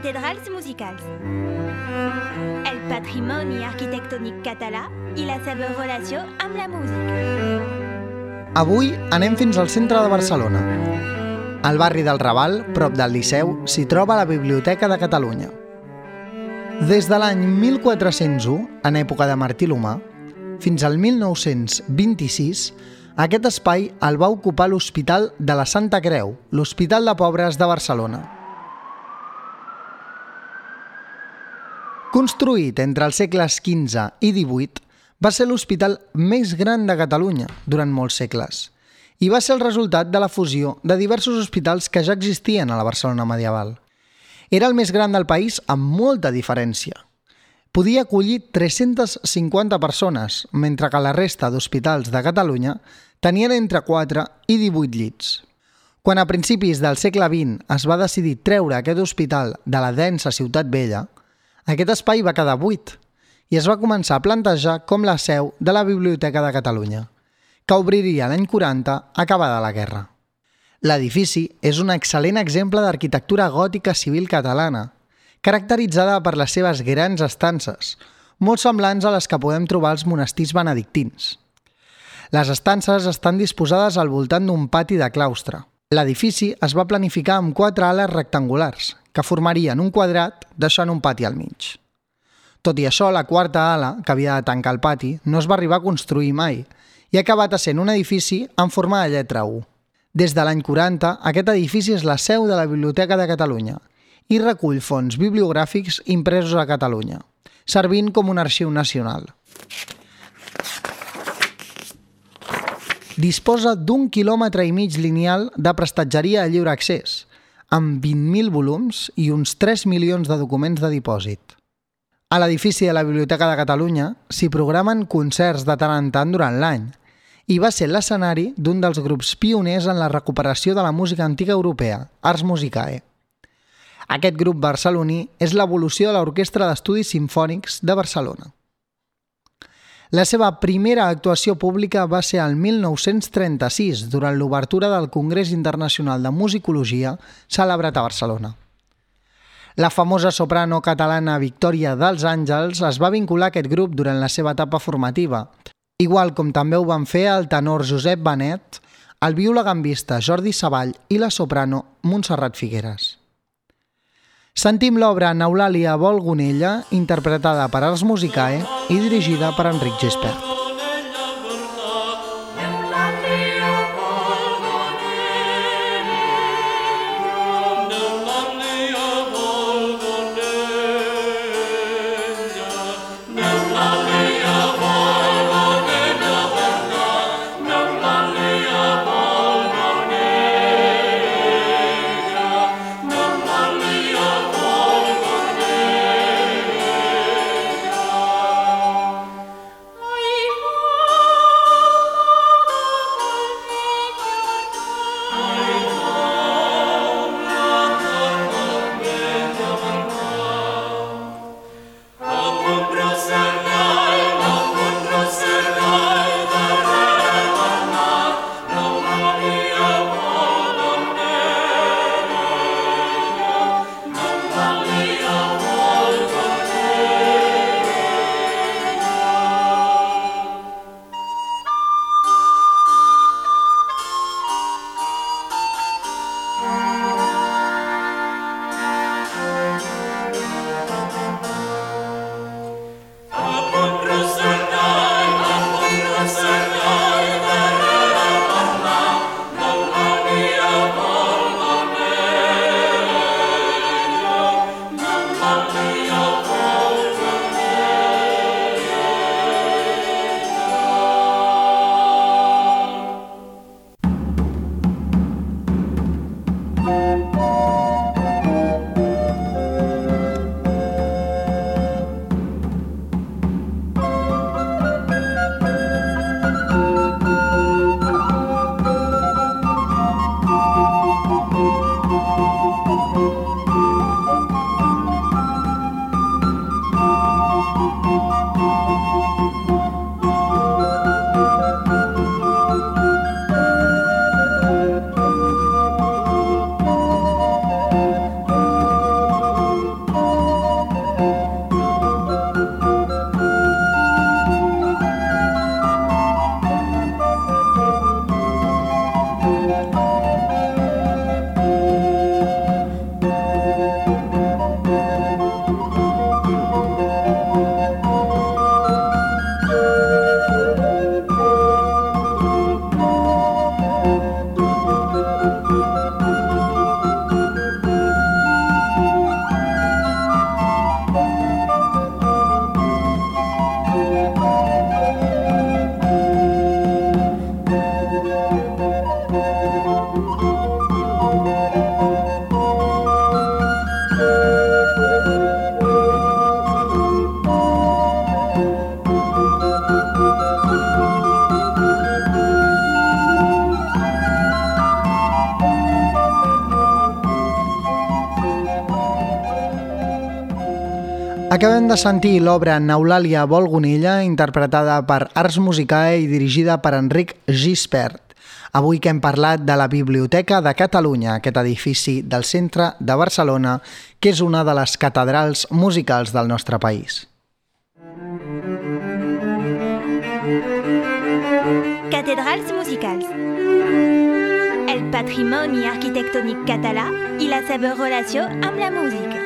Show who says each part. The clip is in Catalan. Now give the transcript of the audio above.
Speaker 1: cathedrals musicals. El patrimoni arquitectònic català i la seva relació amb la música.
Speaker 2: Avui anem fins al centre de Barcelona. Al barri del Raval, prop del Liceu, s'hi troba la Biblioteca de Catalunya. Des de l'any 1401, en època de Martí l'Humà, fins al 1926, aquest espai el va ocupar l'Hospital de la Santa Creu, l'Hospital de Pobres de Barcelona. Construït entre els segles XV i XVIII, va ser l'hospital més gran de Catalunya durant molts segles i va ser el resultat de la fusió de diversos hospitals que ja existien a la Barcelona medieval. Era el més gran del país amb molta diferència. Podia acollir 350 persones, mentre que la resta d'hospitals de Catalunya tenien entre 4 i 18 llits. Quan a principis del segle XX es va decidir treure aquest hospital de la densa ciutat vella, aquest espai va quedar buit i es va començar a plantejar com la seu de la Biblioteca de Catalunya, que obriria l'any 40 acabada la guerra. L'edifici és un excel·lent exemple d'arquitectura gòtica civil catalana, caracteritzada per les seves grans estances, molt semblants a les que podem trobar als monestirs benedictins. Les estances estan disposades al voltant d'un pati de claustre. L'edifici es va planificar amb quatre ales rectangulars, que formarien un quadrat deixant un pati al mig. Tot i això, la quarta ala, que havia de tancar el pati, no es va arribar a construir mai i ha acabat sent un edifici en forma de lletra U. Des de l'any 40, aquest edifici és la seu de la Biblioteca de Catalunya i recull fons bibliogràfics impresos a Catalunya, servint com un arxiu nacional. Disposa d'un quilòmetre i mig lineal de prestatgeria a lliure accés, amb 20.000 volums i uns 3 milions de documents de dipòsit. A l'edifici de la Biblioteca de Catalunya s'hi programen concerts de tant en tant durant l'any i va ser l'escenari d'un dels grups pioners en la recuperació de la música antiga europea, Ars Musicae. Aquest grup barceloní és l'evolució de l'Orquestra d'Estudis Simfònics de Barcelona. La seva primera actuació pública va ser el 1936, durant l'obertura del Congrés Internacional de Musicologia celebrat a Barcelona. La famosa soprano catalana Victòria dels Àngels es va vincular a aquest grup durant la seva etapa formativa, igual com també ho van fer el tenor Josep Benet, el violagambista Jordi Savall i la soprano Montserrat Figueres. Sentim l'obra Neulàlia Volgonella, interpretada per Ars Musicae i dirigida per Enric Gispert. Acabem de sentir l'obra Neulàlia Volgonella, interpretada per Arts Musicae i dirigida per Enric Gispert. Avui que hem parlat de la Biblioteca de Catalunya, aquest edifici del centre de Barcelona, que és una de les catedrals musicals del nostre país.
Speaker 1: Cathedrals musicals. El patrimoni arquitectònic català i la seva relació amb la música.